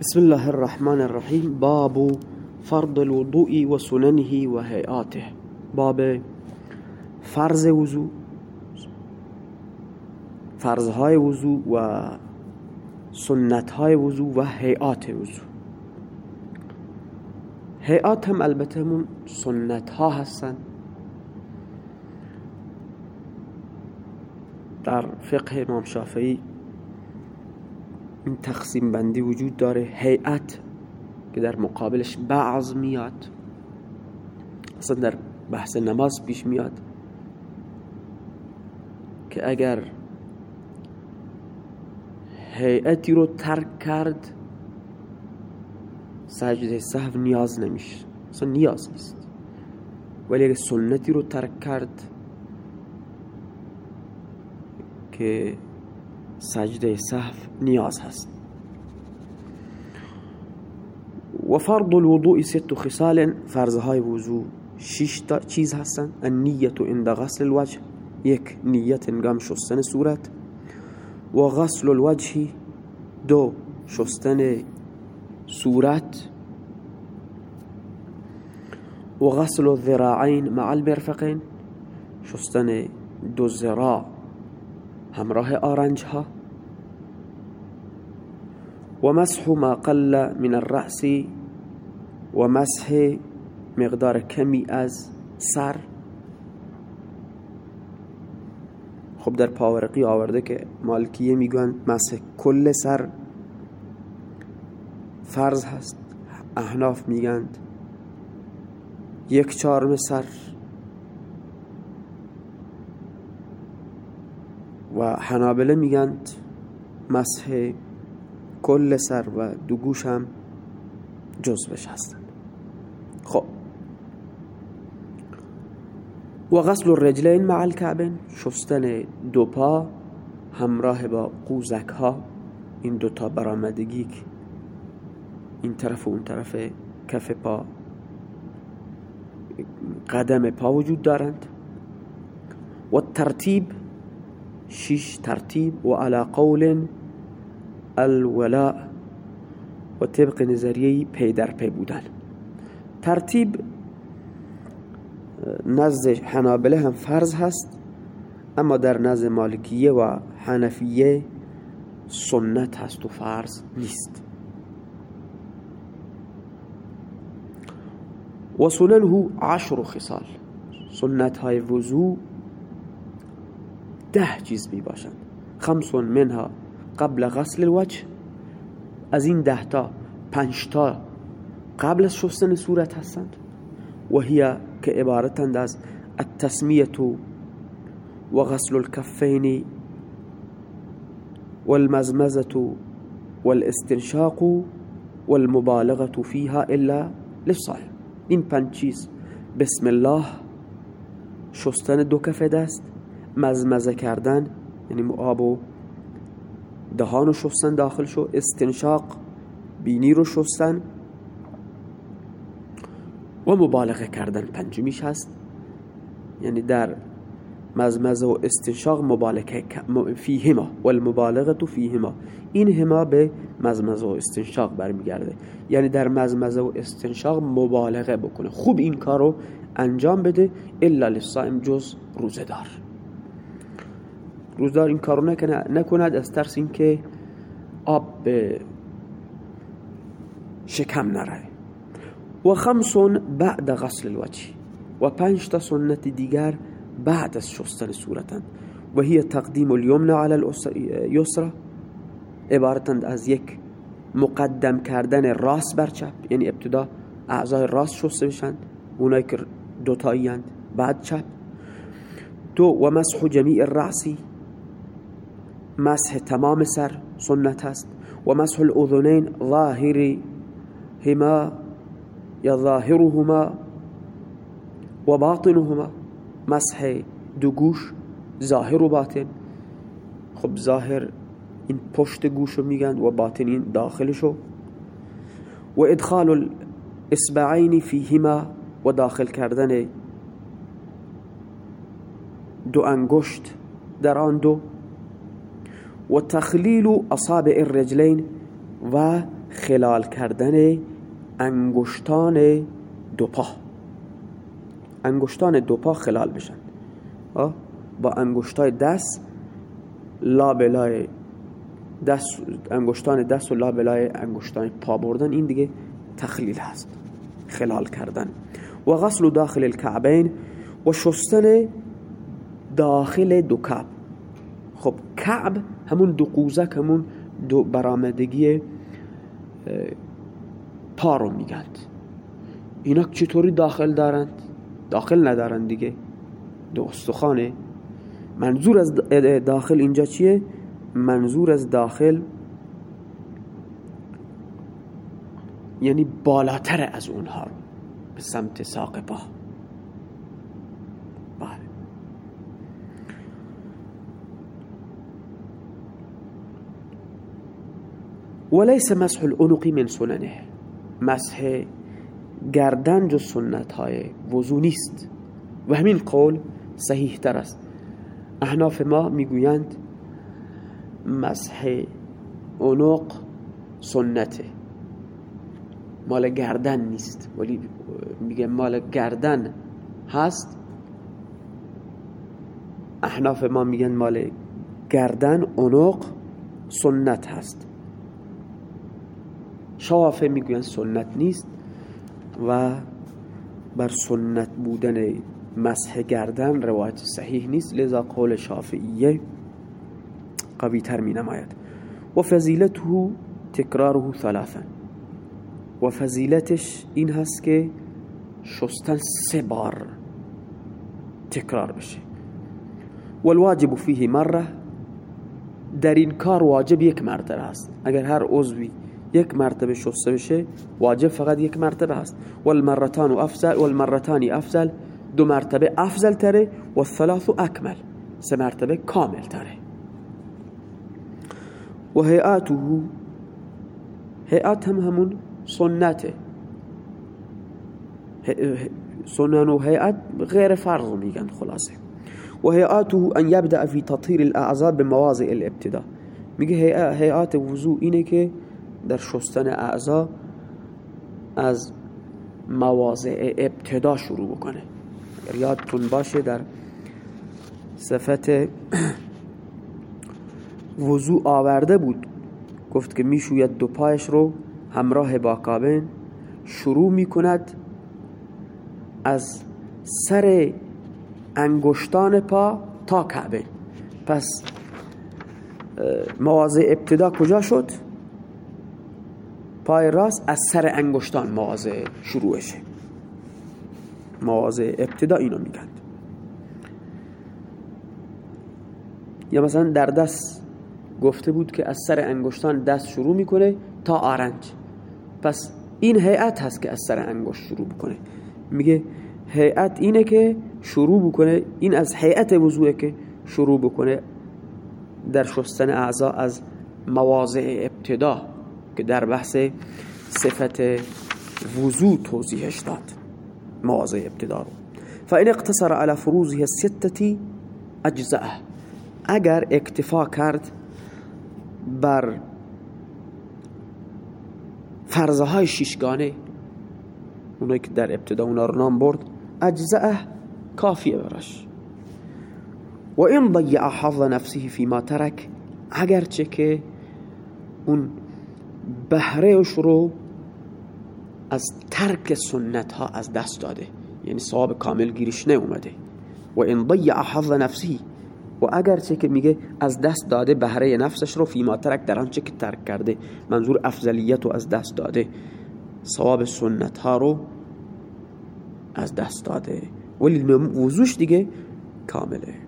بسم الله الرحمن الرحیم باب فرض الوضوء و سننه و هیئاته باب فرض وضوع فرضهای وضوع و سنتهای وضوع و هیئات وضوع هیئات هم البته همون سنت ها هستن. در فقه امام شافعی این تقسیم بندی وجود داره هیئت که در مقابلش بعض میاد. اصلا در بحث نماز پیش میاد که اگر هیئتی رو ترک کرد سجده سهو نیاز نمیشه. اصلا نیاز نیست. ولی اگر سنتی رو ترک کرد که سجده سهو نیاز هست. و فرض الوضوء ست خصال فرضهای وضوع شش تا چیز هستن. النیت عند غسل الوجه یک نیت انگام شستن صورت. و غسل الوجه دو شستن صورت. و غسل الذراعین مع المرفقین شستن دو ذراع. همراه آرنج ها و مسح ما قل من الرأس و مسح مقدار کمی از سر. خب در پاورقی آورده که مالکیه میگن مسح کل سر. فرض هست احناف میگند یک چهارم سر. و حنابله میگند مسح کل سر و دو گوش هم جزبش هستند خب. و غسل الرجلین مع الكعبین شستن دو پا همراه با قوزک ها این دوتا برامدگی این طرف و اون طرف کف پا قدم پا وجود دارند. و ترتیب شش ترتیب و على قول الولاء و طبق نظریه پی در پی بودن. ترتیب نزد حنابله هم فرض هست اما در نزد مالکیه و حنفیه سنت هست و فرض نیست. و سننه عشر خصال. سنت های وضوع ده چیز می باشند. خمس منها قبل غسل الوجه. از این ده تا پنج تا قبل از شستن صورت هستند. و هي که عبارتند از التسمیت و غسل الكفین والمزمزة والاستنشاق والمبالغة فيها الا للصائم. این پنج چیز بسم الله شستن دو کف دست مزمزه کردن یعنی آب و دهان رو شستن داخل شو استنشاق بینی رو شستن و مبالغه کردن. پنجمیش هست یعنی در مزمزه و استنشاق مبالغه فیهما و المبالغه فیهما این هما به مزمزه و استنشاق برمیگرده. یعنی در مزمزه و استنشاق مبالغه بکنه. خوب این کارو انجام بده الا للصائم جز روزدار روزدار این کارو نکند از ترس اینکه آب به شکم نره و خمس بعد غسل الوجه. و پنج تا سنت دیگر بعد از شستن صورتن. و هی تقدیم الیمن علی اليسرى عبارتند از یک مقدم کردن راست بر چپ. یعنی ابتدا اعضای راست شسته بشن. اونایی که دوتایی بعد چپ. دو و مسح جمیع الرأسی مسح تمام سر سنت هست و مسح الاذنین ظاهری هما یا ظاهرهما و باطنهما. مسح دو گوش ظاهر و باطن. خب ظاهر این پشت گوشو میگن و باطن این داخلشو. و ادخال الاسبعین فیهما و داخل کردن دو انگشت در آن دو. و تخلیل اصابع الرجلین و خلال کردن انگشتان دو پا انگشتان دو پا خلال بشن. با انگشتای دست لابلای دست انگشتان دست و لابلای انگشتان پا بردن این دیگه تخلیل هست. خلال کردن. و غسل داخل الكعبین و شستن داخل دو کعب. خب کعب همون دو قوزک همون دو برامدگی پا رو میگند. اینا چطوری داخل دارند؟ داخل ندارند دیگه. دو استخانه منظور از داخل اینجا چیه؟ منظور از داخل یعنی بالاتر از اونها به سمت ساق پا. وليس مسح العنق من سننه. مسح گردن جو سنت های وضو نیست. و همین قول صحیح تر است. احناف ما می‌گویند مسح عنق سنته. مال گردن نیست. ولی میگه مال گردن هست. احناف ما میگن مال گردن عنق سنت هست. شوافه می‌گوین سنت نیست و بر سنت بودن مسح گردن روایت صحیح نیست لذا قول شافعیه قوی تر می نماید. و فضیلته تکراره ثلاثا. و فضیلتش این هست که شستن سه بار تکرار بشه. والواجب فیه مره در این کار واجب یک مرتبه است. اگر هر عضوی یک مرتبه شسته بشه واجب فقط یک مرتبه است. والمرتان افضل والمرتان افضل دو مرتبه افضل تره و الثلاث اکمل. سه مرتبه کامل تره. و هیئاته هیئات هم همون سنته. سنن و هیئات غیر فرض میگن خلاصه. و هیئاته ان یبدأ فی تطهیر الاعضاء بمواضع الابتداء. میگه هیئات وضوع اینه که در شستن اعضا از مواضع ابتدا شروع بکنه. یادتون باشه در صفت وضوع آورده بود گفت که می‌شوید دو پایش رو همراه با کابن شروع می‌کند از سر انگشتان پا تا کعبه. پس مواضع ابتدا کجا شد؟ پای راست از سر انگشتان مواضع شروعشه مواضع ابتدا اینو میگند یا مثلا در دست گفته بود که از سر انگشتان دست شروع می‌کنه تا آرنج. پس این هیئت هست که از سر انگشت شروع بکنه. میگه هیئت اینه که شروع بکنه این از هیئت وضوعه که شروع بکنه در شستن اعضا از مواضع ابتدا. که در بحث صفت وضوع توضیحش داد. مواضع ابتدا رو. فإن اقتصر على فروزه الستة اجزاء اگر اکتفا کرد بر فرضه های شیشگانه اونایی که در ابتدا اونا رو نام برد اجزاء کافیه براش. و این ضیع حظ نفسه فيما ترک اگرچه که اون بهرهش رو از ترک سنت ها از دست داده. یعنی صواب کامل گیرش اومده و این ضیع حظ نفسی و اگرچه که میگه از دست داده بهره نفسش رو فیما ترک در آنچه که ترک کرده. منظور افضلیت رو از دست داده. صواب سنت ها رو از دست داده. ولی وضوش دیگه کامله.